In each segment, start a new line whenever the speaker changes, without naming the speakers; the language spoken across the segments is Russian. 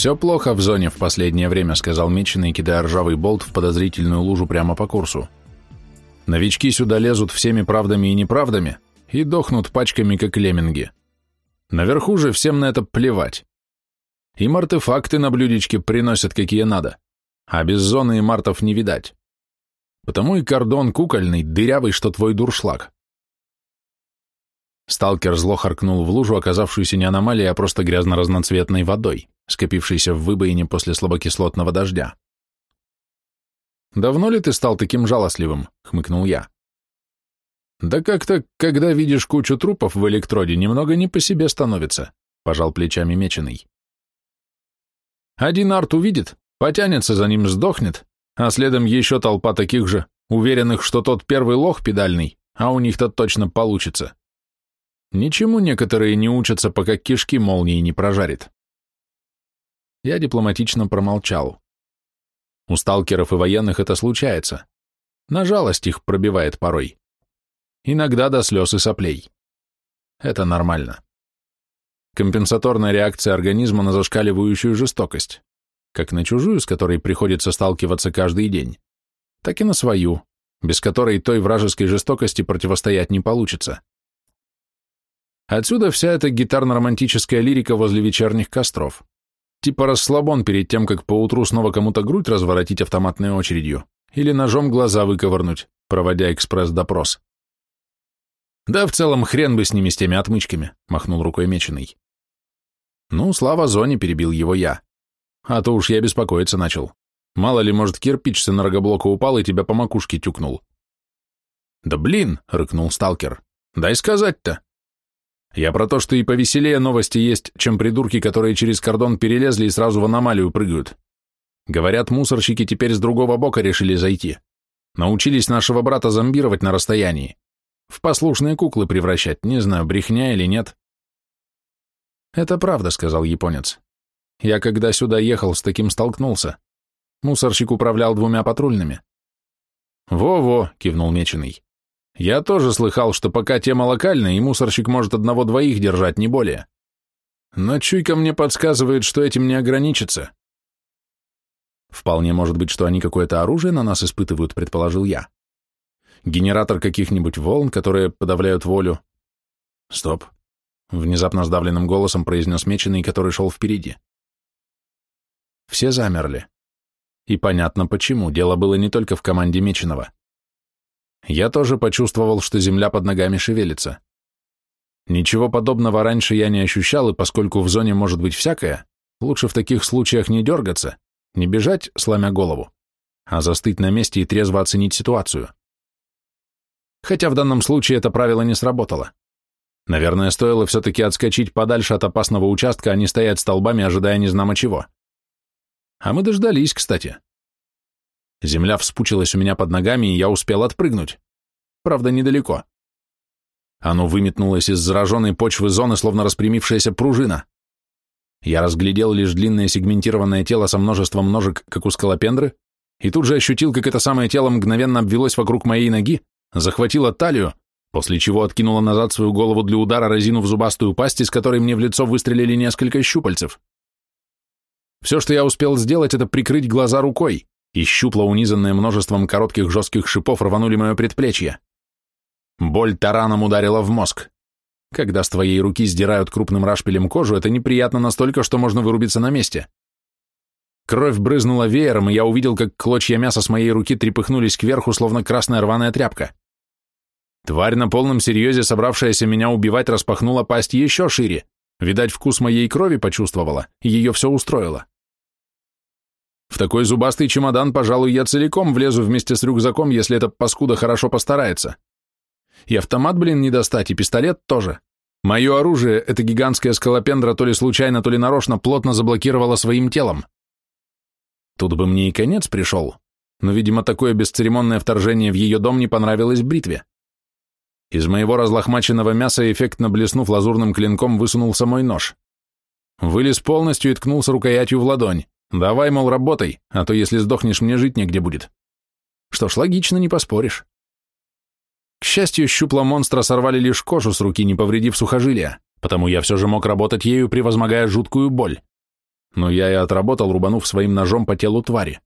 «Все плохо в зоне в последнее время», — сказал Меченый, кидая ржавый болт в подозрительную лужу прямо по курсу. «Новички сюда лезут всеми правдами и неправдами и дохнут пачками, как лемминги. Наверху же всем на это плевать. Им артефакты на блюдечке приносят какие надо, а без зоны и мартов не видать. Потому и кордон кукольный, дырявый, что твой дуршлаг. Сталкер зло харкнул в лужу, оказавшуюся не аномалией, а просто грязно-разноцветной водой, скопившейся в выбоине после слабокислотного дождя. «Давно ли ты стал таким жалостливым?» — хмыкнул я. «Да как-то, когда видишь кучу трупов в электроде, немного не по себе становится», — пожал плечами меченый. «Один арт увидит, потянется за ним, сдохнет, а следом еще толпа таких же, уверенных, что тот первый лох педальный, а у них-то точно получится. Ничему некоторые не учатся, пока кишки молнии не прожарит. Я дипломатично промолчал. У сталкеров и военных это случается. На жалость их пробивает порой. Иногда до слез и соплей. Это нормально. Компенсаторная реакция организма на зашкаливающую жестокость. Как на чужую, с которой приходится сталкиваться каждый день, так и на свою, без которой той вражеской жестокости противостоять не получится. Отсюда вся эта гитарно-романтическая лирика возле вечерних костров. Типа расслабон перед тем, как поутру снова кому-то грудь разворотить автоматной очередью или ножом глаза выковырнуть, проводя экспресс-допрос. Да в целом хрен бы с ними, с теми отмычками, махнул рукой меченый. Ну, слава зоне, перебил его я. А то уж я беспокоиться начал. Мало ли, может, кирпич с энергоблока упал и тебя по макушке тюкнул. Да блин, рыкнул сталкер. Дай сказать-то. Я про то, что и повеселее новости есть, чем придурки, которые через кордон перелезли и сразу в аномалию прыгают. Говорят, мусорщики теперь с другого бока решили зайти. Научились нашего брата зомбировать на расстоянии. В послушные куклы превращать, не знаю, брехня или нет. Это правда, сказал японец. Я когда сюда ехал, с таким столкнулся. Мусорщик управлял двумя патрульными. Во-во, кивнул Меченый. Я тоже слыхал, что пока тема локальная, и мусорщик может одного-двоих держать, не более. Но чуйка мне подсказывает, что этим не ограничится. Вполне может быть, что они какое-то оружие на нас испытывают, предположил я. Генератор каких-нибудь волн, которые подавляют волю. Стоп. Внезапно сдавленным голосом произнес меченый, который шел впереди. Все замерли. И понятно почему, дело было не только в команде Меченого. Я тоже почувствовал, что земля под ногами шевелится. Ничего подобного раньше я не ощущал, и поскольку в зоне может быть всякое, лучше в таких случаях не дергаться, не бежать, сломя голову, а застыть на месте и трезво оценить ситуацию. Хотя в данном случае это правило не сработало. Наверное, стоило все-таки отскочить подальше от опасного участка, а не стоять столбами, ожидая незнамо чего. А мы дождались, кстати. Земля вспучилась у меня под ногами, и я успел отпрыгнуть. Правда, недалеко. Оно выметнулось из зараженной почвы зоны, словно распрямившаяся пружина. Я разглядел лишь длинное сегментированное тело со множеством ножек, как у скалопендры, и тут же ощутил, как это самое тело мгновенно обвелось вокруг моей ноги, захватило талию, после чего откинуло назад свою голову для удара, разинув зубастую пасть, из которой мне в лицо выстрелили несколько щупальцев. Все, что я успел сделать, это прикрыть глаза рукой и щупла, унизанные множеством коротких жестких шипов, рванули мое предплечье. Боль тараном ударила в мозг. Когда с твоей руки сдирают крупным рашпилем кожу, это неприятно настолько, что можно вырубиться на месте. Кровь брызнула веером, и я увидел, как клочья мяса с моей руки трепыхнулись кверху, словно красная рваная тряпка. Тварь на полном серьезе, собравшаяся меня убивать, распахнула пасть еще шире. Видать, вкус моей крови почувствовала, и ее все устроило. В такой зубастый чемодан, пожалуй, я целиком влезу вместе с рюкзаком, если эта паскуда хорошо постарается. И автомат, блин, не достать, и пистолет тоже. Мое оружие, эта гигантская скалопендра, то ли случайно, то ли нарочно, плотно заблокировала своим телом. Тут бы мне и конец пришел, но, видимо, такое бесцеремонное вторжение в ее дом не понравилось бритве. Из моего разлохмаченного мяса, эффектно блеснув лазурным клинком, высунулся мой нож. Вылез полностью и ткнулся рукоятью в ладонь. Давай, мол, работай, а то если сдохнешь, мне жить негде будет. Что ж, логично, не поспоришь. К счастью, щупла монстра сорвали лишь кожу с руки, не повредив сухожилия, потому я все же мог работать ею, превозмогая жуткую боль. но я и отработал, рубанув своим ножом по телу твари.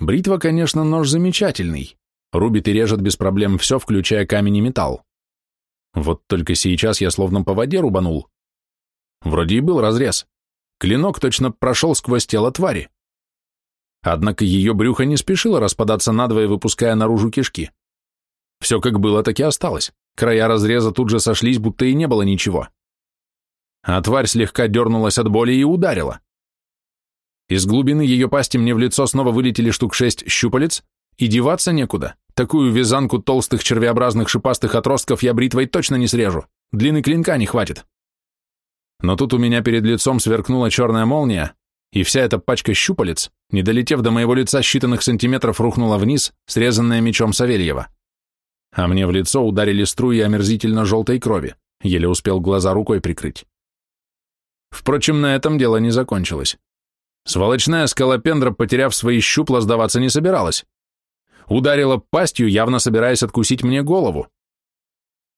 Бритва, конечно, нож замечательный, рубит и режет без проблем все, включая камень и металл. Вот только сейчас я словно по воде рубанул. Вроде и был разрез. Клинок точно прошел сквозь тело твари. Однако ее брюхо не спешило распадаться надвое, выпуская наружу кишки. Все как было, так и осталось. Края разреза тут же сошлись, будто и не было ничего. А тварь слегка дернулась от боли и ударила. Из глубины ее пасти мне в лицо снова вылетели штук шесть щупалец, и деваться некуда. Такую вязанку толстых червеобразных шипастых отростков я бритвой точно не срежу. Длины клинка не хватит. Но тут у меня перед лицом сверкнула черная молния, и вся эта пачка щупалец, не долетев до моего лица считанных сантиметров, рухнула вниз, срезанная мечом Савельева. А мне в лицо ударили струи омерзительно желтой крови, еле успел глаза рукой прикрыть. Впрочем, на этом дело не закончилось. Сволочная скалопендра, потеряв свои щупла, сдаваться не собиралась. Ударила пастью, явно собираясь откусить мне голову.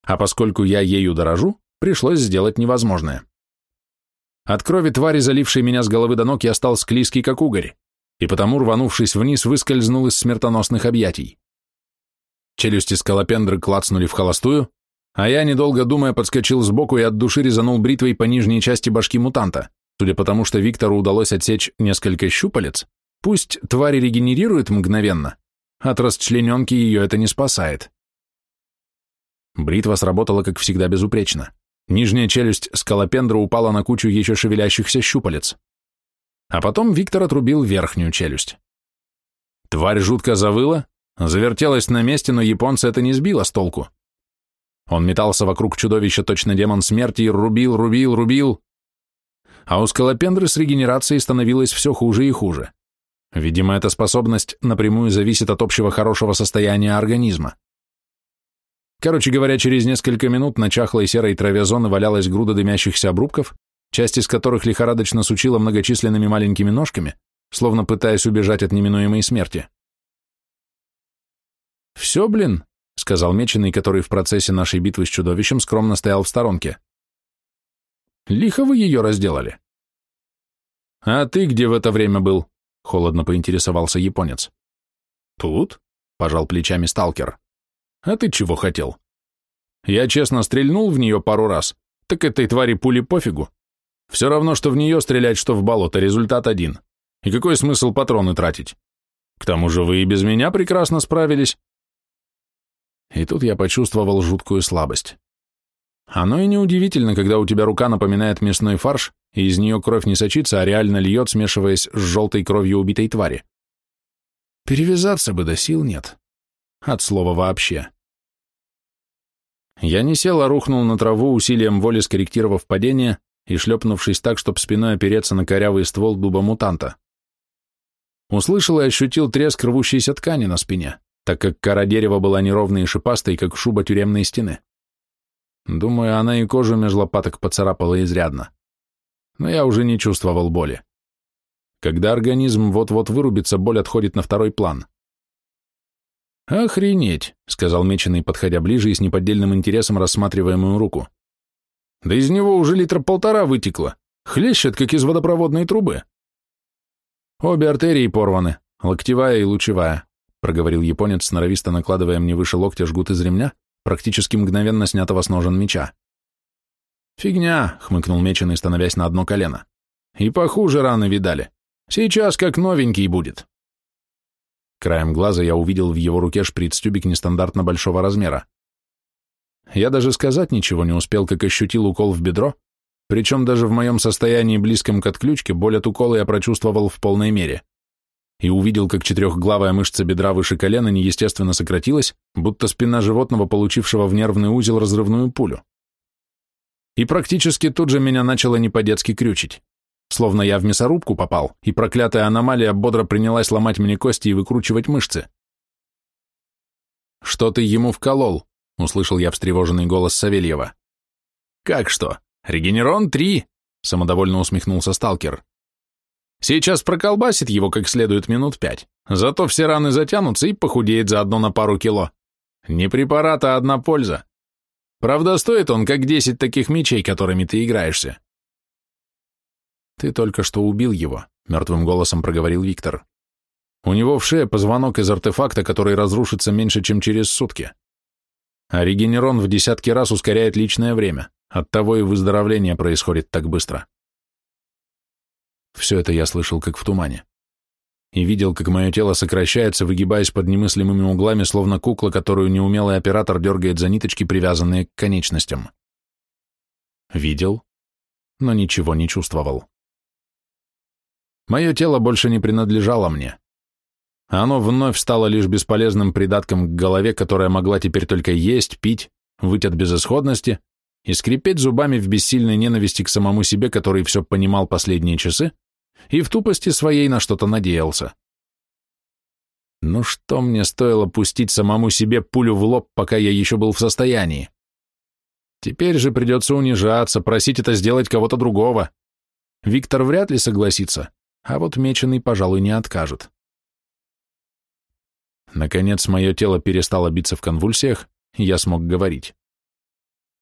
А поскольку я ею дорожу, пришлось сделать невозможное. От крови твари, залившей меня с головы до ног, я стал склизкий, как угорь, и потому, рванувшись вниз, выскользнул из смертоносных объятий. Челюсти скалопендры клацнули в холостую, а я, недолго думая, подскочил сбоку и от души резанул бритвой по нижней части башки мутанта. Судя по тому, что Виктору удалось отсечь несколько щупалец, пусть тварь регенерирует мгновенно, от расчлененки ее это не спасает. Бритва сработала, как всегда, безупречно. Нижняя челюсть скалопендра упала на кучу еще шевелящихся щупалец. А потом Виктор отрубил верхнюю челюсть. Тварь жутко завыла, завертелась на месте, но японца это не сбило с толку. Он метался вокруг чудовища точно демон смерти и рубил, рубил, рубил. А у скалопендры с регенерацией становилось все хуже и хуже. Видимо, эта способность напрямую зависит от общего хорошего состояния организма. Короче говоря, через несколько минут на чахлой серой траве зоны валялась груда дымящихся обрубков, часть из которых лихорадочно сучила многочисленными маленькими ножками, словно пытаясь убежать от неминуемой смерти. «Все, блин», — сказал Меченый, который в процессе нашей битвы с чудовищем скромно стоял в сторонке. «Лихо вы ее разделали». «А ты где в это время был?» — холодно поинтересовался японец. «Тут?» — пожал плечами сталкер. А ты чего хотел? Я честно стрельнул в нее пару раз, так этой твари пули пофигу. Все равно, что в нее стрелять, что в болото, результат один. И какой смысл патроны тратить? К тому же вы и без меня прекрасно справились. И тут я почувствовал жуткую слабость. Оно и неудивительно, когда у тебя рука напоминает мясной фарш, и из нее кровь не сочится, а реально льет, смешиваясь с желтой кровью убитой твари. Перевязаться бы до сил нет. От слова вообще. Я не сел, а рухнул на траву, усилием воли скорректировав падение и шлепнувшись так, чтобы спиной опереться на корявый ствол дуба-мутанта. Услышал и ощутил треск рвущейся ткани на спине, так как кора дерева была неровной и шипастой, как шуба тюремной стены. Думаю, она и кожу меж лопаток поцарапала изрядно. Но я уже не чувствовал боли. Когда организм вот-вот вырубится, боль отходит на второй план. «Охренеть», — сказал Меченый, подходя ближе и с неподдельным интересом рассматривая мою руку. «Да из него уже литра полтора вытекло. Хлещет, как из водопроводной трубы». «Обе артерии порваны, локтевая и лучевая», — проговорил японец, сноровисто накладывая мне выше локтя жгут из ремня, практически мгновенно снятого с ножен меча. «Фигня», — хмыкнул Меченый, становясь на одно колено. «И похуже раны видали. Сейчас как новенький будет». Краем глаза я увидел в его руке шприц-тюбик нестандартно большого размера. Я даже сказать ничего не успел, как ощутил укол в бедро, причем даже в моем состоянии близком к отключке боль от укола я прочувствовал в полной мере и увидел, как четырехглавая мышца бедра выше колена неестественно сократилась, будто спина животного, получившего в нервный узел разрывную пулю. И практически тут же меня начало не по-детски крючить словно я в мясорубку попал, и проклятая аномалия бодро принялась ломать мне кости и выкручивать мышцы. «Что ты ему вколол?» — услышал я встревоженный голос Савельева. «Как что? Регенерон-3!» — самодовольно усмехнулся сталкер. «Сейчас проколбасит его как следует минут пять, зато все раны затянутся и похудеет заодно на пару кило. Не препарат, а одна польза. Правда, стоит он как десять таких мечей, которыми ты играешься. Ты только что убил его, мертвым голосом проговорил Виктор. У него в шее позвонок из артефакта, который разрушится меньше, чем через сутки. А регенерон в десятки раз ускоряет личное время, оттого и выздоровление происходит так быстро. Все это я слышал как в тумане. И видел, как мое тело сокращается, выгибаясь под немыслимыми углами, словно кукла, которую неумелый оператор дергает за ниточки, привязанные к конечностям. Видел, но ничего не чувствовал. Мое тело больше не принадлежало мне. Оно вновь стало лишь бесполезным придатком к голове, которая могла теперь только есть, пить, выть от безысходности и скрипеть зубами в бессильной ненависти к самому себе, который все понимал последние часы, и в тупости своей на что-то надеялся. Ну что мне стоило пустить самому себе пулю в лоб, пока я еще был в состоянии? Теперь же придется унижаться, просить это сделать кого-то другого. Виктор вряд ли согласится, а вот меченый, пожалуй, не откажет. Наконец, мое тело перестало биться в конвульсиях, и я смог говорить.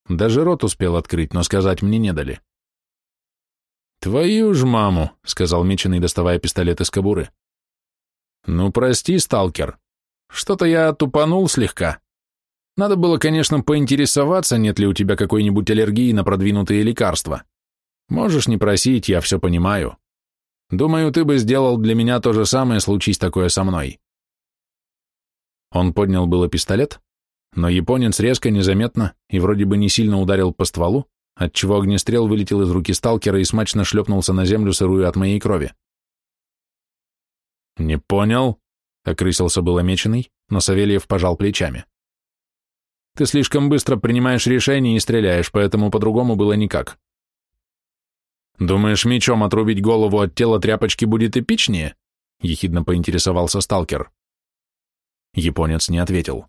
Даже рот успел открыть, но сказать мне не дали. «Твою ж маму», — сказал Меченый, доставая пистолет из кобуры. «Ну, прости, сталкер. Что-то я тупанул слегка. Надо было, конечно, поинтересоваться, нет ли у тебя какой-нибудь аллергии на продвинутые лекарства. Можешь не просить, я все понимаю. Думаю, ты бы сделал для меня то же самое, случись такое со мной». Он поднял было пистолет, но японец резко, незаметно и вроде бы не сильно ударил по стволу, отчего огнестрел вылетел из руки сталкера и смачно шлепнулся на землю, сырую от моей крови. «Не понял», — окрысился был меченый, но Савельев пожал плечами. «Ты слишком быстро принимаешь решения и стреляешь, поэтому по-другому было никак. Думаешь, мечом отрубить голову от тела тряпочки будет эпичнее?» — ехидно поинтересовался сталкер. Японец не ответил.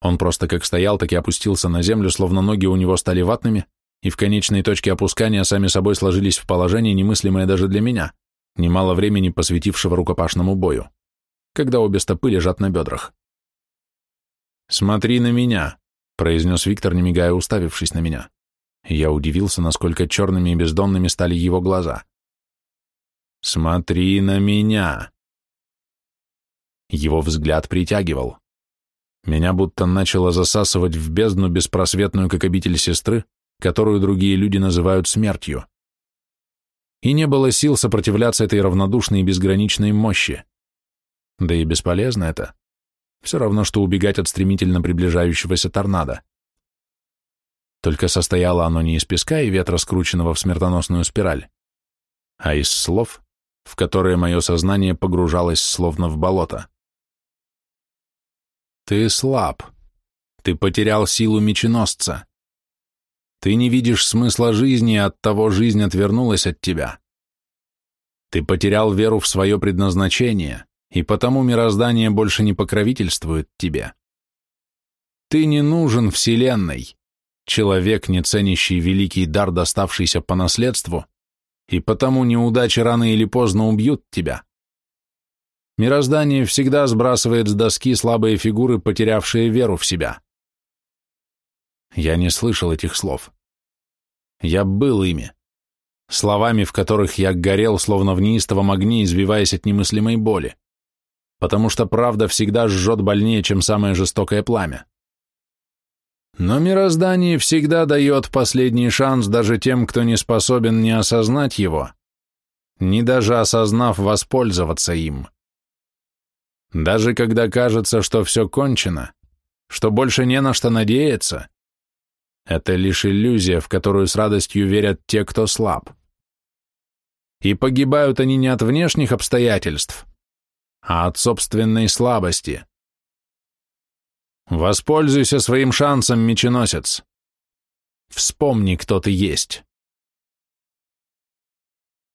Он просто как стоял, так и опустился на землю, словно ноги у него стали ватными, и в конечной точке опускания сами собой сложились в положение, немыслимое даже для меня, немало времени посвятившего рукопашному бою, когда обе стопы лежат на бедрах. «Смотри на меня», — произнес Виктор, не мигая, уставившись на меня. Я удивился, насколько черными и бездонными стали его глаза. «Смотри на меня!» Его взгляд притягивал. Меня будто начало засасывать в бездну беспросветную, как обитель сестры, которую другие люди называют смертью. И не было сил сопротивляться этой равнодушной и безграничной мощи. Да и бесполезно это. Все равно, что убегать от стремительно приближающегося торнадо. Только состояло оно не из песка и ветра, скрученного в смертоносную спираль, а из слов, в которые мое сознание погружалось словно в болото. Ты слаб. Ты потерял силу меченосца. Ты не видишь смысла жизни, и оттого жизнь отвернулась от тебя. Ты потерял веру в свое предназначение, и потому мироздание больше не покровительствует тебе. Ты не нужен Вселенной, человек, не ценящий великий дар, доставшийся по наследству, и потому неудачи рано или поздно убьют тебя. Мироздание всегда сбрасывает с доски слабые фигуры, потерявшие веру в себя. Я не слышал этих слов. Я был ими. Словами, в которых я горел, словно в неистовом огне, извиваясь от немыслимой боли. Потому что правда всегда жжет больнее, чем самое жестокое пламя. Но мироздание всегда дает последний шанс даже тем, кто не способен не осознать его, не даже осознав воспользоваться им. Даже когда кажется, что все кончено, что больше не на что надеяться, это лишь иллюзия, в которую с радостью верят те, кто слаб. И погибают они не от внешних обстоятельств, а от собственной слабости. Воспользуйся своим шансом, меченосец. Вспомни, кто ты есть.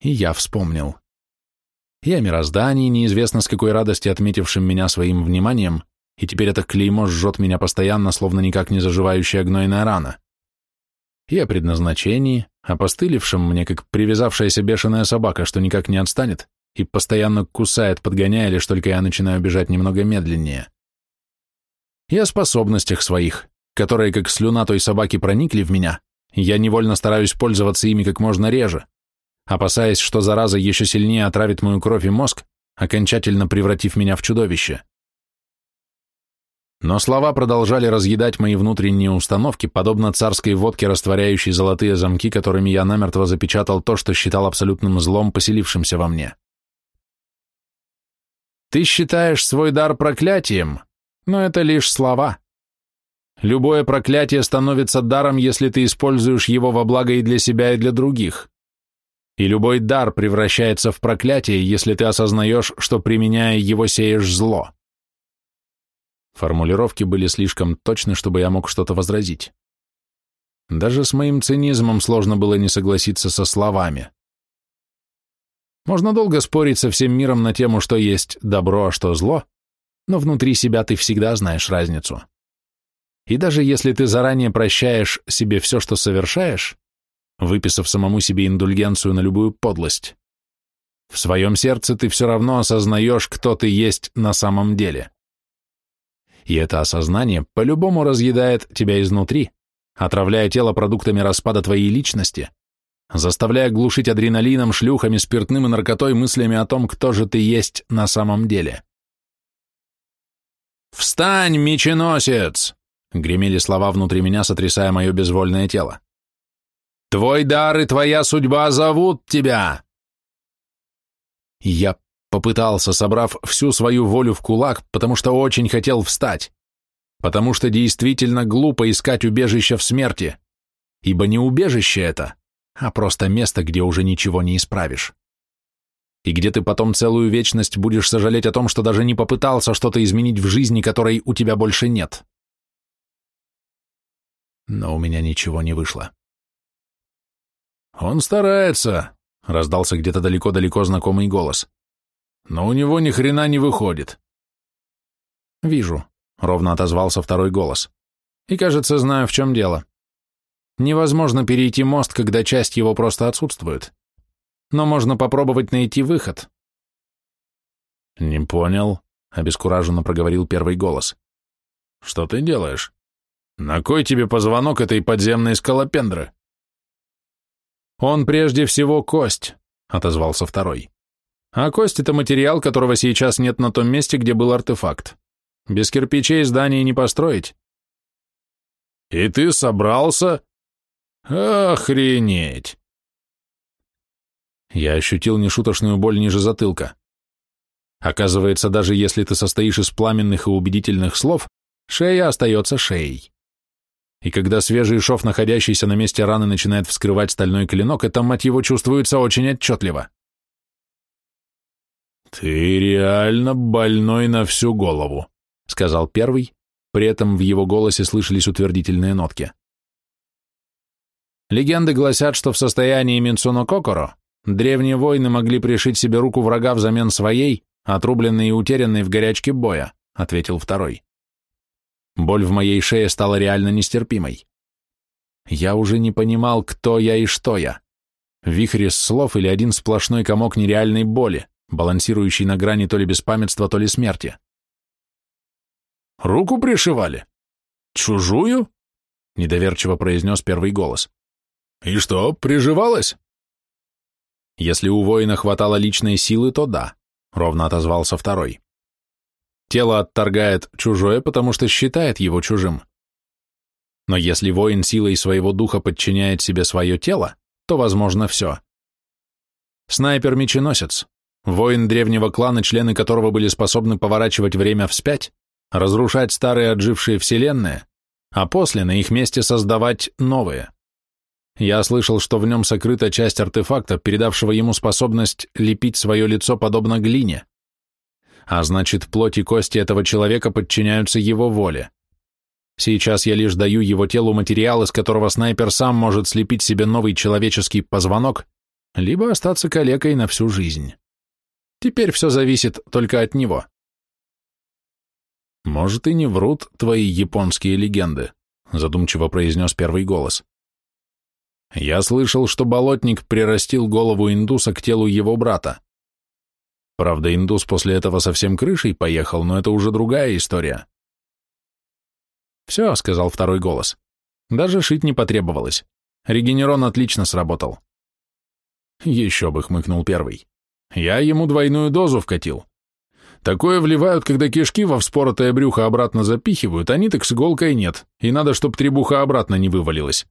И я вспомнил и о мироздании, неизвестно с какой радости отметившим меня своим вниманием, и теперь это клеймо жжет меня постоянно, словно никак не заживающая гнойная рана. И о предназначении, о постылившем мне, как привязавшаяся бешеная собака, что никак не отстанет и постоянно кусает, подгоняя, лишь только я начинаю бежать немного медленнее. И о способностях своих, которые, как слюна той собаки, проникли в меня, я невольно стараюсь пользоваться ими как можно реже, опасаясь, что зараза еще сильнее отравит мою кровь и мозг, окончательно превратив меня в чудовище. Но слова продолжали разъедать мои внутренние установки, подобно царской водке, растворяющей золотые замки, которыми я намертво запечатал то, что считал абсолютным злом, поселившимся во мне. Ты считаешь свой дар проклятием, но это лишь слова. Любое проклятие становится даром, если ты используешь его во благо и для себя, и для других. И любой дар превращается в проклятие, если ты осознаешь, что, применяя его, сеешь зло. Формулировки были слишком точны, чтобы я мог что-то возразить. Даже с моим цинизмом сложно было не согласиться со словами. Можно долго спорить со всем миром на тему, что есть добро, а что зло, но внутри себя ты всегда знаешь разницу. И даже если ты заранее прощаешь себе все, что совершаешь, выписав самому себе индульгенцию на любую подлость, в своем сердце ты все равно осознаешь, кто ты есть на самом деле и это осознание по-любому разъедает тебя изнутри, отравляя тело продуктами распада твоей личности, заставляя глушить адреналином, шлюхами, спиртным и наркотой мыслями о том, кто же ты есть на самом деле. «Встань, меченосец!» — гремели слова внутри меня, сотрясая мое безвольное тело. «Твой дар и твоя судьба зовут тебя!» Я Попытался, собрав всю свою волю в кулак, потому что очень хотел встать. Потому что действительно глупо искать убежище в смерти. Ибо не убежище это, а просто место, где уже ничего не исправишь. И где ты потом целую вечность будешь сожалеть о том, что даже не попытался что-то изменить в жизни, которой у тебя больше нет. Но у меня ничего не вышло. «Он старается», — раздался где-то далеко-далеко знакомый голос но у него ни хрена не выходит. Вижу, ровно отозвался второй голос. И, кажется, знаю, в чем дело. Невозможно перейти мост, когда часть его просто отсутствует. Но можно попробовать найти выход. Не понял, обескураженно проговорил первый голос. Что ты делаешь? На кой тебе позвонок этой подземной скалопендры? Он прежде всего кость, отозвался второй. А кость — это материал, которого сейчас нет на том месте, где был артефакт. Без кирпичей здание не построить. И ты собрался? Охренеть! Я ощутил нешуточную боль ниже затылка. Оказывается, даже если ты состоишь из пламенных и убедительных слов, шея остается шеей. И когда свежий шов, находящийся на месте раны, начинает вскрывать стальной клинок, это, мать его, чувствуется очень отчетливо. «Ты реально больной на всю голову», — сказал первый, при этом в его голосе слышались утвердительные нотки. Легенды гласят, что в состоянии Минсуно Кокоро древние воины могли пришить себе руку врага взамен своей, отрубленной и утерянной в горячке боя, ответил второй. Боль в моей шее стала реально нестерпимой. Я уже не понимал, кто я и что я. Вихрь из слов или один сплошной комок нереальной боли балансирующий на грани то ли беспамятства, то ли смерти. «Руку пришивали? Чужую?» — недоверчиво произнес первый голос. «И что, приживалась?» «Если у воина хватало личной силы, то да», — ровно отозвался второй. «Тело отторгает чужое, потому что считает его чужим. Но если воин силой своего духа подчиняет себе свое тело, то возможно все. Снайпер-меченосец, Воин древнего клана, члены которого были способны поворачивать время вспять, разрушать старые отжившие вселенные, а после на их месте создавать новые. Я слышал, что в нем сокрыта часть артефакта, передавшего ему способность лепить свое лицо подобно глине. А значит, плоть и кости этого человека подчиняются его воле. Сейчас я лишь даю его телу материал, из которого снайпер сам может слепить себе новый человеческий позвонок, либо остаться калекой на всю жизнь. Теперь все зависит только от него. Может, и не врут твои японские легенды, задумчиво произнес первый голос. Я слышал, что болотник прирастил голову индуса к телу его брата. Правда, индус после этого совсем крышей поехал, но это уже другая история. «Все», — сказал второй голос. «Даже шить не потребовалось. Регенерон отлично сработал. Еще бы, хмыкнул первый. Я ему двойную дозу вкатил. Такое вливают, когда кишки во вспоротое брюхо обратно запихивают, а ниток с иголкой нет, и надо, чтоб требуха обратно не вывалилась.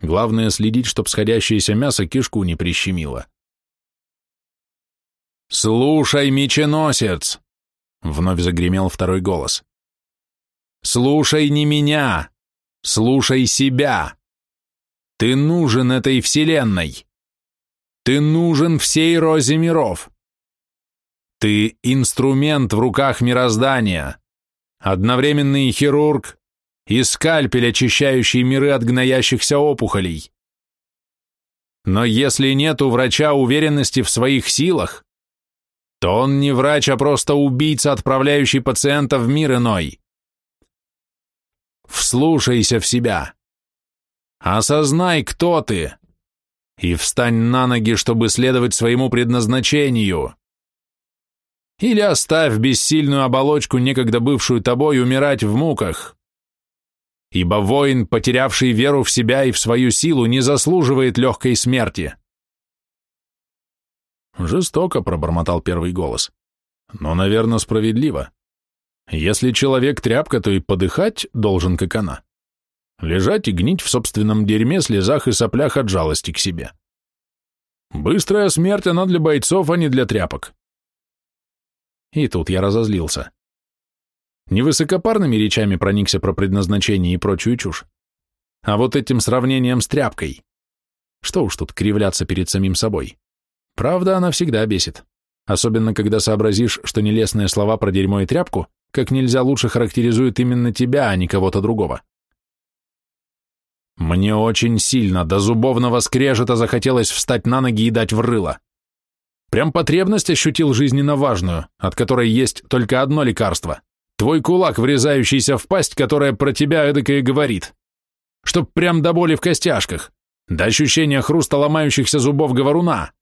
Главное следить, чтоб сходящееся мясо кишку не прищемило. «Слушай, меченосец!» — вновь загремел второй голос. «Слушай не меня! Слушай себя! Ты нужен этой вселенной! Ты нужен всей розе миров! Ты инструмент в руках мироздания, одновременный хирург и скальпель, очищающий миры от гноящихся опухолей. Но если нет у врача уверенности в своих силах, то он не врач, а просто убийца, отправляющий пациента в мир иной. Вслушайся в себя. Осознай, кто ты, и встань на ноги, чтобы следовать своему предназначению. Или оставь бессильную оболочку, некогда бывшую тобой, умирать в муках. Ибо воин, потерявший веру в себя и в свою силу, не заслуживает легкой смерти. Жестоко пробормотал первый голос. Но, наверное, справедливо. Если человек тряпка, то и подыхать должен, как она. Лежать и гнить в собственном дерьме, слезах и соплях от жалости к себе. Быстрая смерть, она для бойцов, а не для тряпок. И тут я разозлился. Невысокопарными речами проникся про предназначение и прочую чушь, а вот этим сравнением с тряпкой. Что уж тут кривляться перед самим собой. Правда, она всегда бесит. Особенно, когда сообразишь, что нелестные слова про дерьмо и тряпку как нельзя лучше характеризуют именно тебя, а не кого-то другого. Мне очень сильно, до зубовного скрежета захотелось встать на ноги и дать в рыло. Прям потребность ощутил жизненно важную, от которой есть только одно лекарство. Твой кулак, врезающийся в пасть, которая про тебя эдакое говорит. Чтоб прям до боли в костяшках, до ощущения хруста ломающихся зубов говоруна.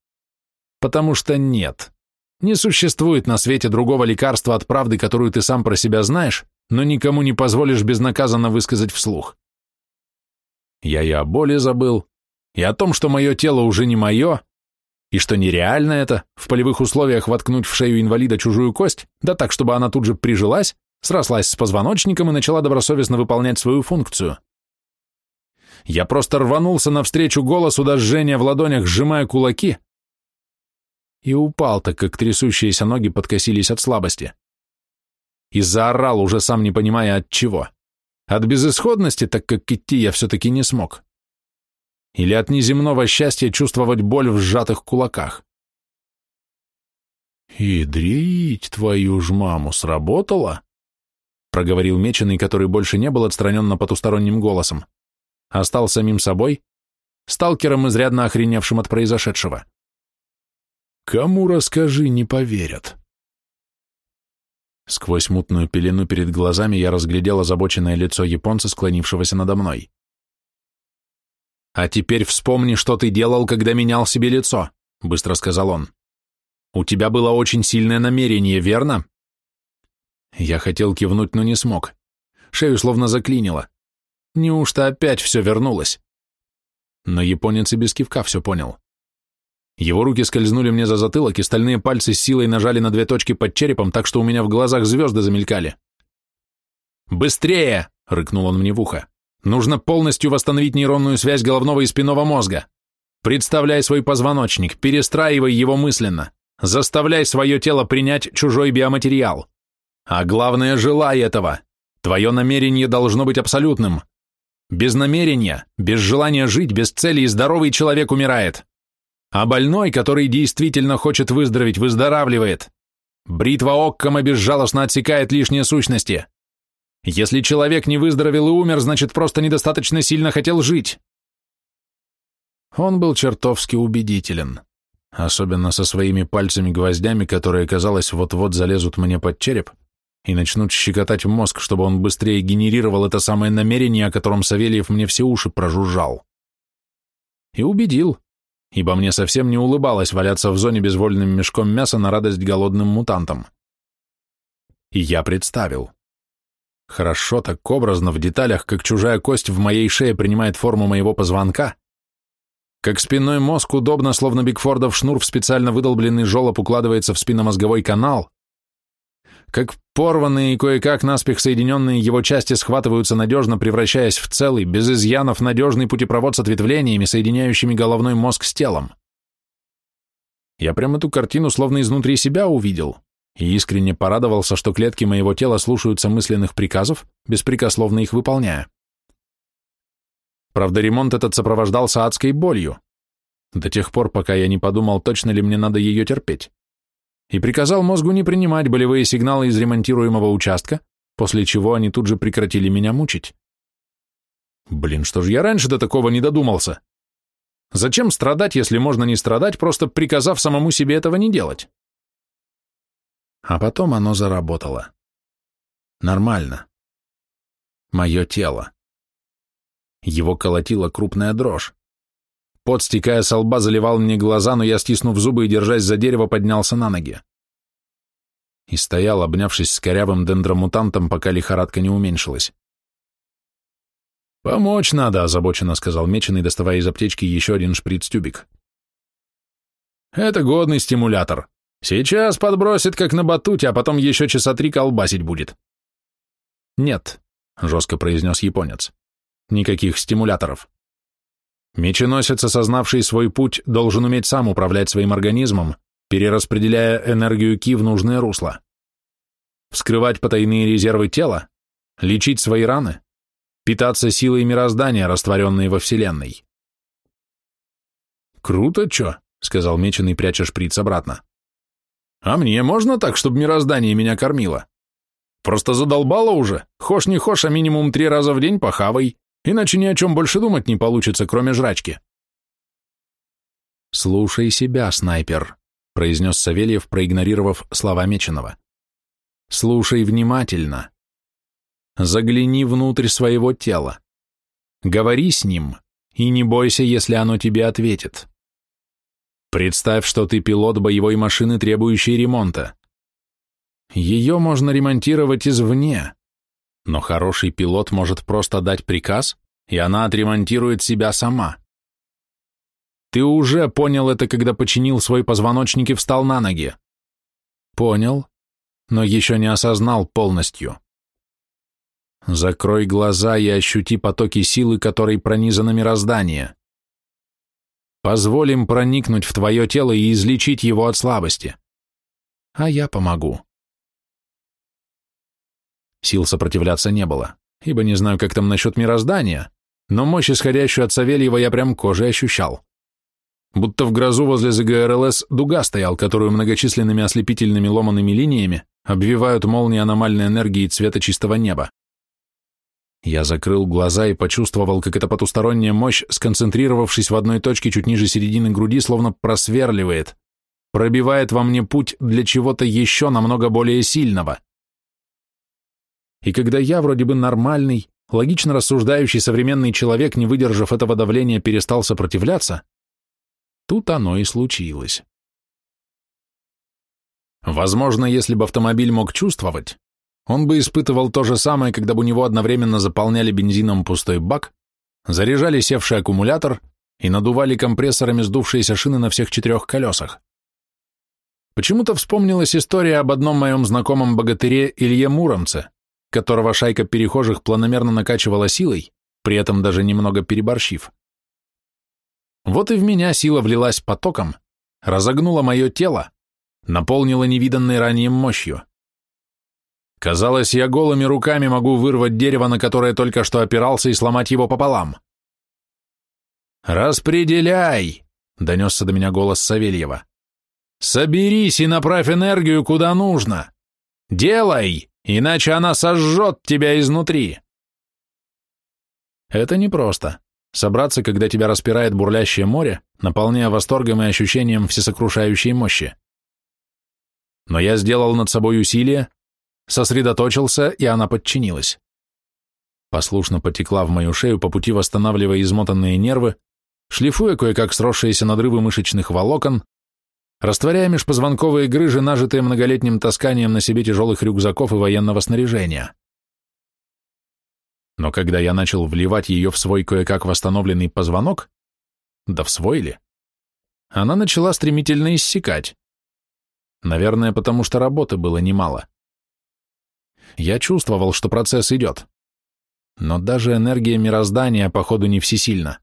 Потому что нет. Не существует на свете другого лекарства от правды, которую ты сам про себя знаешь, но никому не позволишь безнаказанно высказать вслух. Я и о боли забыл, и о том, что мое тело уже не мое, и что нереально это, в полевых условиях воткнуть в шею инвалида чужую кость, да так, чтобы она тут же прижилась, срослась с позвоночником и начала добросовестно выполнять свою функцию. Я просто рванулся навстречу голосу до жжения в ладонях, сжимая кулаки, и упал, так как трясущиеся ноги подкосились от слабости. И заорал, уже сам не понимая от чего. От безысходности, так как идти я все-таки не смог или от неземного счастья чувствовать боль в сжатых кулаках. «Идрить твою ж маму, сработало?» Проговорил меченый, который больше не был отстранен на потусторонним голосом, а стал самим собой, сталкером, изрядно охреневшим от произошедшего. «Кому расскажи, не поверят». Сквозь мутную пелену перед глазами я разглядел озабоченное лицо японца, склонившегося надо мной. «А теперь вспомни, что ты делал, когда менял себе лицо», — быстро сказал он. «У тебя было очень сильное намерение, верно?» Я хотел кивнуть, но не смог. Шею словно заклинило. Неужто опять все вернулось? Но японец и без кивка все понял. Его руки скользнули мне за затылок, и стальные пальцы с силой нажали на две точки под черепом, так что у меня в глазах звезды замелькали. «Быстрее!» — рыкнул он мне в ухо. Нужно полностью восстановить нейронную связь головного и спинного мозга. Представляй свой позвоночник, перестраивай его мысленно, заставляй свое тело принять чужой биоматериал. А главное, желай этого. Твое намерение должно быть абсолютным. Без намерения, без желания жить, без цели и здоровый человек умирает. А больной, который действительно хочет выздороветь, выздоравливает. Бритва Оккама безжалостно отсекает лишние сущности. Если человек не выздоровел и умер, значит, просто недостаточно сильно хотел жить. Он был чертовски убедителен, особенно со своими пальцами-гвоздями, которые, казалось, вот-вот залезут мне под череп и начнут щекотать мозг, чтобы он быстрее генерировал это самое намерение, о котором Савельев мне все уши прожужжал. И убедил, ибо мне совсем не улыбалось валяться в зоне безвольным мешком мяса на радость голодным мутантам. И я представил. Хорошо, так образно, в деталях, как чужая кость в моей шее принимает форму моего позвонка, как спинной мозг удобно, словно Бигфордов шнур в специально выдолбленный жолоб укладывается в спинномозговой канал, как порванные и кое-как наспех соединенные его части схватываются надежно, превращаясь в целый, без изъянов, надежный путепровод с ответвлениями, соединяющими головной мозг с телом. Я прям эту картину словно изнутри себя увидел и искренне порадовался, что клетки моего тела слушаются мысленных приказов, беспрекословно их выполняя. Правда, ремонт этот сопровождался адской болью, до тех пор, пока я не подумал, точно ли мне надо ее терпеть, и приказал мозгу не принимать болевые сигналы из ремонтируемого участка, после чего они тут же прекратили меня мучить. Блин, что же я раньше до такого не додумался? Зачем страдать, если можно не страдать, просто приказав самому себе этого не делать? А потом оно заработало. Нормально. Мое тело. Его колотила крупная дрожь. Пот, стекая со лба, заливал мне глаза, но я, стиснув зубы и держась за дерево, поднялся на ноги. И стоял, обнявшись с корявым дендромутантом, пока лихорадка не уменьшилась. «Помочь надо», — озабоченно сказал Меченый, доставая из аптечки еще один шприц-тюбик. «Это годный стимулятор. Сейчас подбросит, как на батуте, а потом еще часа три колбасить будет». «Нет», — жестко произнес японец. «Никаких стимуляторов. Меченосец, осознавший свой путь, должен уметь сам управлять своим организмом, перераспределяя энергию Ки в нужное русло. Вскрывать потайные резервы тела, лечить свои раны, питаться силой мироздания, растворенной во Вселенной. «Круто, чё?» — сказал Меченый, пряча шприц обратно. «А мне можно так, чтобы мироздание меня кормило? Просто задолбало уже. Хошь не хошь, а минимум три раза в день похавай, иначе ни о чем больше думать не получится, кроме жрачки». «Слушай себя, снайпер», — произнес Савельев, проигнорировав слова Меченого. «Слушай внимательно. Загляни внутрь своего тела. Говори с ним, и не бойся, если оно тебе ответит. Представь, что ты пилот боевой машины, требующей ремонта. Ее можно ремонтировать извне, но хороший пилот может просто дать приказ, и она отремонтирует себя сама. Ты уже понял это, когда починил свой позвоночник и встал на ноги. Понял, но еще не осознал полностью. Закрой глаза и ощути потоки силы, которой пронизано мироздание. Позволь им проникнуть в твое тело и излечить его от слабости. А я помогу. Сил сопротивляться не было, ибо не знаю, как там насчет мироздания, но мощь, исходящую от Савельева, я прям кожей ощущал. Будто в грозу возле ЗГРЛС дуга стоял, которую многочисленными ослепительными ломаными линиями обвивают молнии аномальной энергии цвета чистого неба. Я закрыл глаза и почувствовал, как эта потусторонняя мощь, сконцентрировавшись в одной точке чуть ниже середины груди, словно просверливает, пробивает во мне путь для чего-то еще намного более сильного. И когда я, вроде бы нормальный, логично рассуждающий современный человек, не выдержав этого давления, перестал сопротивляться, тут оно и случилось. Возможно, если бы автомобиль мог чувствовать, он бы испытывал то же самое, когда бы у него одновременно заполняли бензином пустой бак, заряжали севший аккумулятор и надували компрессорами сдувшиеся шины на всех четырех колесах. Почему-то вспомнилась история об одном моем знакомом богатыре Илье Муромце, которого шайка перехожих планомерно накачивала силой, при этом даже немного переборщив. Вот и в меня сила влилась потоком, разогнула мое тело, наполнила невиданной ранее мощью. Казалось, я голыми руками могу вырвать дерево, на которое только что опирался, и сломать его пополам. «Распределяй!» — донесся до меня голос Савельева. «Соберись и направь энергию куда нужно! Делай, иначе она сожжет тебя изнутри!» Это непросто — собраться, когда тебя распирает бурлящее море, наполняя восторгом и ощущением всесокрушающей мощи. Но я сделал над собой усилие, сосредоточился, и она подчинилась. Послушно потекла в мою шею, по пути восстанавливая измотанные нервы, шлифуя кое-как сросшиеся надрывы мышечных волокон, растворяя межпозвонковые грыжи, нажитые многолетним тасканием на себе тяжелых рюкзаков и военного снаряжения. Но когда я начал вливать ее в свой кое-как восстановленный позвонок, Да в свой ли? Она начала стремительно иссякать. Наверное, потому что работы было немало. Я чувствовал, что процесс идет. Но даже энергия мироздания, походу, не всесильна.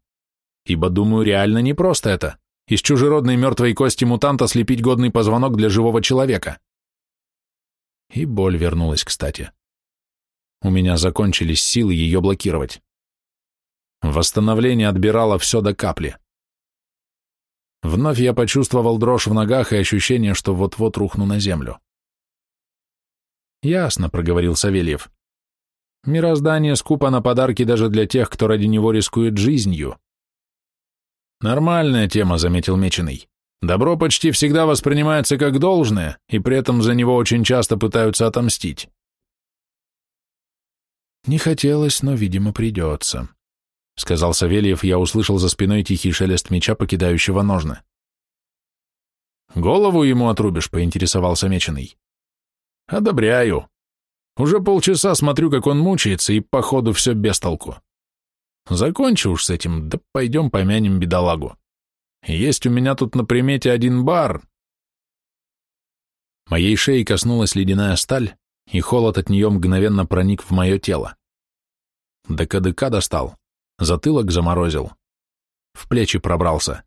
Ибо, думаю, реально не просто это — из чужеродной мертвой кости мутанта слепить годный позвонок для живого человека. И боль вернулась, кстати. У меня закончились силы ее блокировать. Восстановление отбирало все до капли. Вновь я почувствовал дрожь в ногах и ощущение, что вот-вот рухну на землю. «Ясно», — проговорил Савельев. «Мироздание скупо на подарки даже для тех, кто ради него рискует жизнью». «Нормальная тема», — заметил Меченый. «Добро почти всегда воспринимается как должное, и при этом за него очень часто пытаются отомстить». «Не хотелось, но, видимо, придется», — сказал Савельев, я услышал за спиной тихий шелест меча, покидающего ножны. «Голову ему отрубишь», — поинтересовался Меченый. «Одобряю. Уже полчаса смотрю, как он мучается, и, походу, все без толку. Закончи уж с этим, да пойдем помянем бедолагу. Есть у меня тут на примете один бар». Моей шеи коснулась ледяная сталь, и холод от нее мгновенно проник в мое тело. До кадыка достал, затылок заморозил, в плечи пробрался.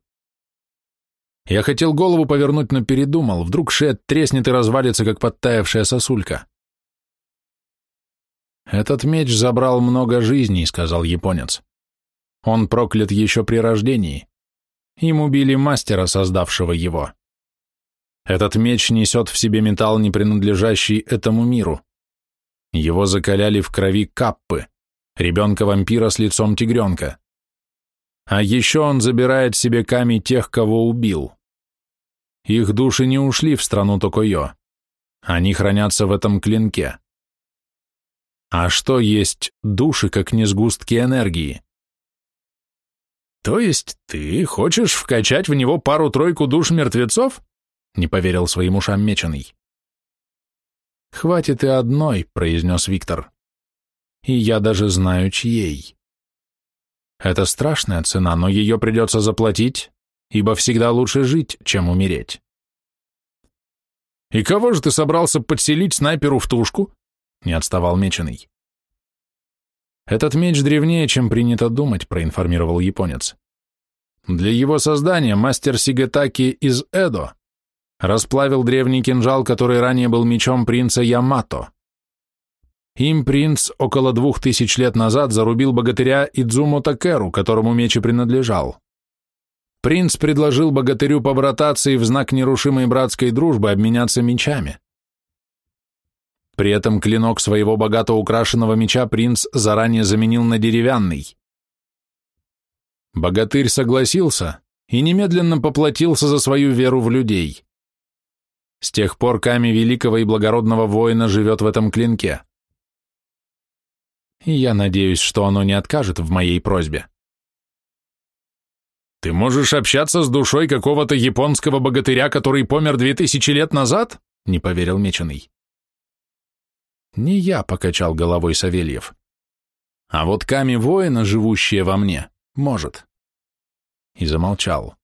Я хотел голову повернуть, но передумал, вдруг шея треснет и развалится, как подтаявшая сосулька. «Этот меч забрал много жизней», — сказал японец. «Он проклят еще при рождении. Им убили мастера, создавшего его. Этот меч несет в себе металл, не принадлежащий этому миру. Его закаляли в крови каппы, ребенка-вампира с лицом тигренка. А еще он забирает себе камень тех, кого убил. Их души не ушли в страну Токойо. Они хранятся в этом клинке. А что есть души, как не сгустки энергии? То есть ты хочешь вкачать в него пару-тройку душ мертвецов? Не поверил своим ушам меченый. «Хватит и одной», — произнес Виктор. «И я даже знаю, чьей. Это страшная цена, но ее придется заплатить, ибо всегда лучше жить, чем умереть». «И кого же ты собрался подселить снайперу в тушку?» — не отставал Меченый. «Этот меч древнее, чем принято думать», — проинформировал японец. «Для его создания мастер Сигетаки из Эдо расплавил древний кинжал, который ранее был мечом принца Ямато. Им принц около двух тысяч лет назад зарубил богатыря Идзумо Такеру, которому меч и принадлежал. Принц предложил богатырю побрататься и в знак нерушимой братской дружбы обменяться мечами. При этом клинок своего богато украшенного меча принц заранее заменил на деревянный. Богатырь согласился и немедленно поплатился за свою веру в людей. С тех пор камень великого и благородного воина живет в этом клинке. Я надеюсь, что оно не откажет в моей просьбе. Ты можешь общаться с душой какого-то японского богатыря, который помер две тысячи лет назад? Не поверил Меченый. Не я, покачал головой Савельев. А вот Ками воина, живущее во мне, может. И замолчал.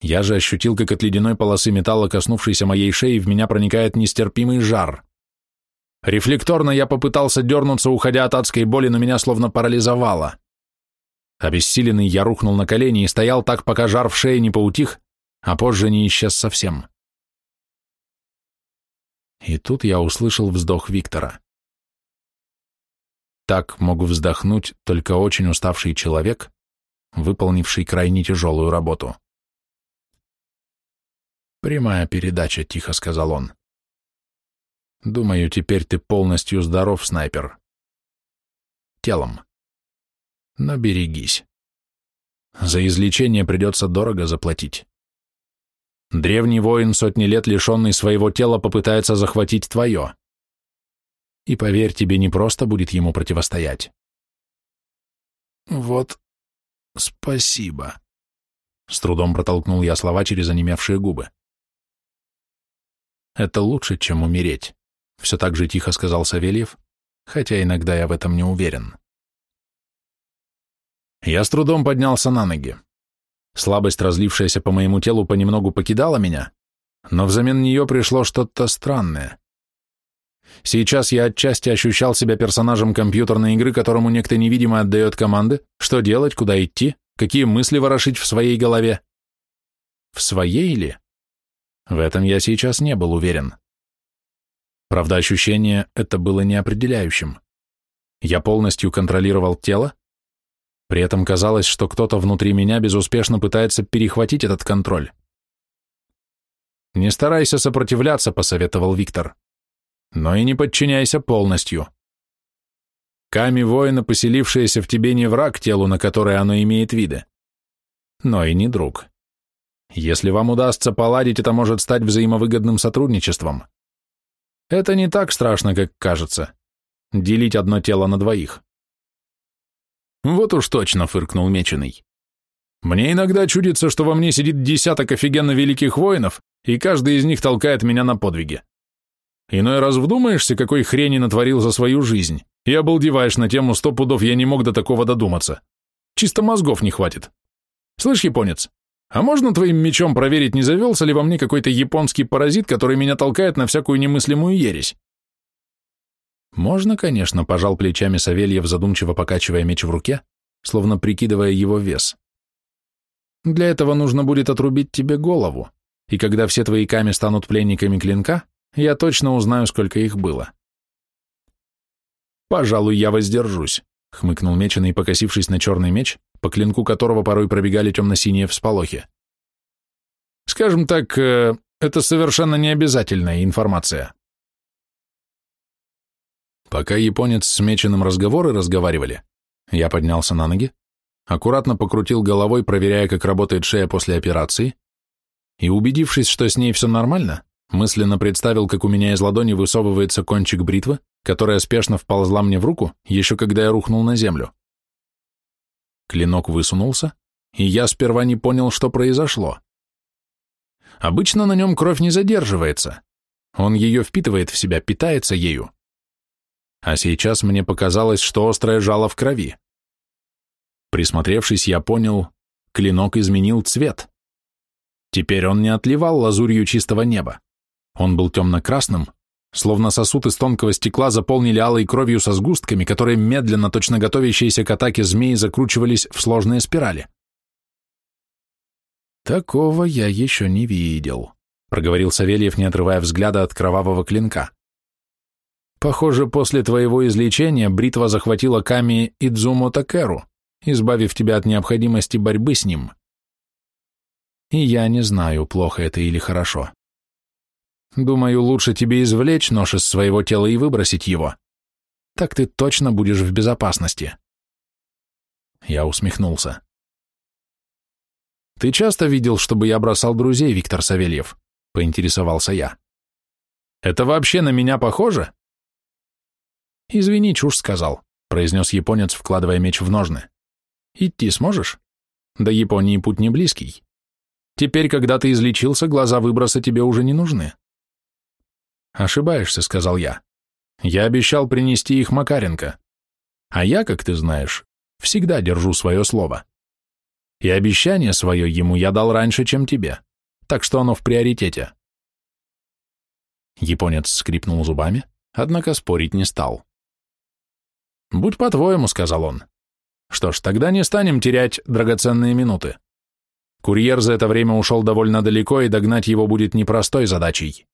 Я же ощутил, как от ледяной полосы металла, коснувшейся моей шеи, в меня проникает нестерпимый жар. Рефлекторно я попытался дернуться, уходя от адской боли, но меня словно парализовало. Обессиленный я рухнул на колени и стоял так, пока жар в шее не поутих, а позже не исчез совсем. И тут я услышал вздох Виктора. Так мог вздохнуть только очень уставший человек, выполнивший крайне тяжелую работу. «Прямая передача», — тихо сказал он. «Думаю, теперь ты полностью здоров, снайпер. Телом. Но берегись. За излечение придется дорого заплатить. Древний воин, сотни лет лишенный своего тела, попытается захватить твое. И поверь, тебе не просто будет ему противостоять». «Вот спасибо», — с трудом протолкнул я слова через онемевшие губы. Это лучше, чем умереть, все так же тихо сказал Савельев, хотя иногда я в этом не уверен. Я с трудом поднялся на ноги. Слабость, разлившаяся по моему телу, понемногу покидала меня, но взамен нее пришло что-то странное. Сейчас я отчасти ощущал себя персонажем компьютерной игры, которому некто невидимо отдает команды, что делать, куда идти, какие мысли ворошить в своей голове. В своей ли? В этом я сейчас не был уверен. Правда, ощущение это было неопределяющим. Я полностью контролировал тело, при этом казалось, что кто-то внутри меня безуспешно пытается перехватить этот контроль. «Не старайся сопротивляться», — посоветовал Виктор. «Но и не подчиняйся полностью. Ками воина, поселившаяся в тебе, не враг телу, на которое оно имеет виды, но и не друг. Если вам удастся поладить, это может стать взаимовыгодным сотрудничеством. Это не так страшно, как кажется. Делить одно тело на двоих. Вот уж точно, фыркнул Меченый. Мне иногда чудится, что во мне сидит десяток офигенно великих воинов, и каждый из них толкает меня на подвиги. Иной раз вдумаешься, какой хрени натворил за свою жизнь, и обалдеваешь на тему сто пудов я не мог до такого додуматься. Чисто мозгов не хватит. Слышь, японец, а можно твоим мечом проверить, не завелся ли во мне какой-то японский паразит, который меня толкает на всякую немыслимую ересь? Можно, конечно, пожал плечами Савельев, задумчиво покачивая меч в руке, словно прикидывая его вес. Для этого нужно будет отрубить тебе голову, и когда все твои камни станут пленниками клинка, я точно узнаю, сколько их было. Пожалуй, я воздержусь, хмыкнул Меченый, покосившись на черный меч, по клинку которого порой пробегали темно-синие всполохи. Скажем так, э, это совершенно необязательная информация. Пока японец с Меченым разговоры разговаривали, я поднялся на ноги, аккуратно покрутил головой, проверяя, как работает шея после операции, и, убедившись, что с ней все нормально, мысленно представил, как у меня из ладони высовывается кончик бритвы, которая спешно вползла мне в руку, еще когда я рухнул на землю. Клинок высунулся, и я сперва не понял, что произошло. Обычно на нем кровь не задерживается. Он ее впитывает в себя, питается ею. А сейчас мне показалось, что острое жало в крови. Присмотревшись, я понял, клинок изменил цвет. Теперь он не отливал лазурью чистого неба. Он был темно-красным, словно сосуд из тонкого стекла заполнили алой кровью со сгустками, которые медленно, точно готовящиеся к атаке змеи, закручивались в сложные спирали. «Такого я еще не видел», — проговорил Савельев, не отрывая взгляда от кровавого клинка. «Похоже, после твоего излечения бритва захватила Ками Идзумо Такеру, избавив тебя от необходимости борьбы с ним. И я не знаю, плохо это или хорошо. Думаю, лучше тебе извлечь нож из своего тела и выбросить его. Так ты точно будешь в безопасности. Я усмехнулся. Ты часто видел, чтобы я бросал друзей, Виктор Савельев? Поинтересовался я. Это вообще на меня похоже? Извини, чушь сказал, произнес японец, вкладывая меч в ножны. Идти сможешь? До Японии путь не близкий. Теперь, когда ты излечился, глаза выброса тебе уже не нужны. «Ошибаешься», — сказал я. «Я обещал принести их Макаренко. А я, как ты знаешь, всегда держу свое слово. И обещание свое ему я дал раньше, чем тебе, так что оно в приоритете». Японец скрипнул зубами, однако спорить не стал. «Будь по-твоему», — сказал он. «Что ж, тогда не станем терять драгоценные минуты. Курьер за это время ушел довольно далеко, и догнать его будет непростой задачей.